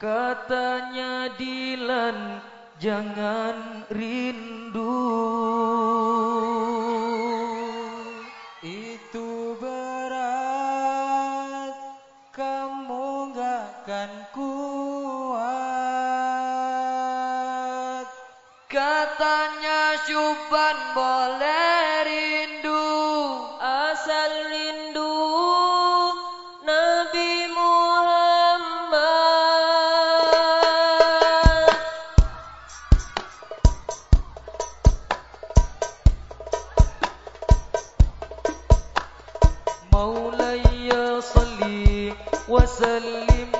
Katanya Dilan jangan rindu. Itu berat kamu gak akan kuat. Katanya Syuban boleh مولاي صلي وسلم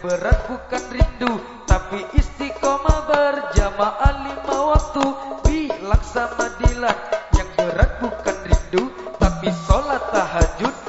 berat bukan rindu Tapi istiqomah berjamaah lima waktu. Bilaksana dilan Yang berat bukan rindu Tapi sholat tahajud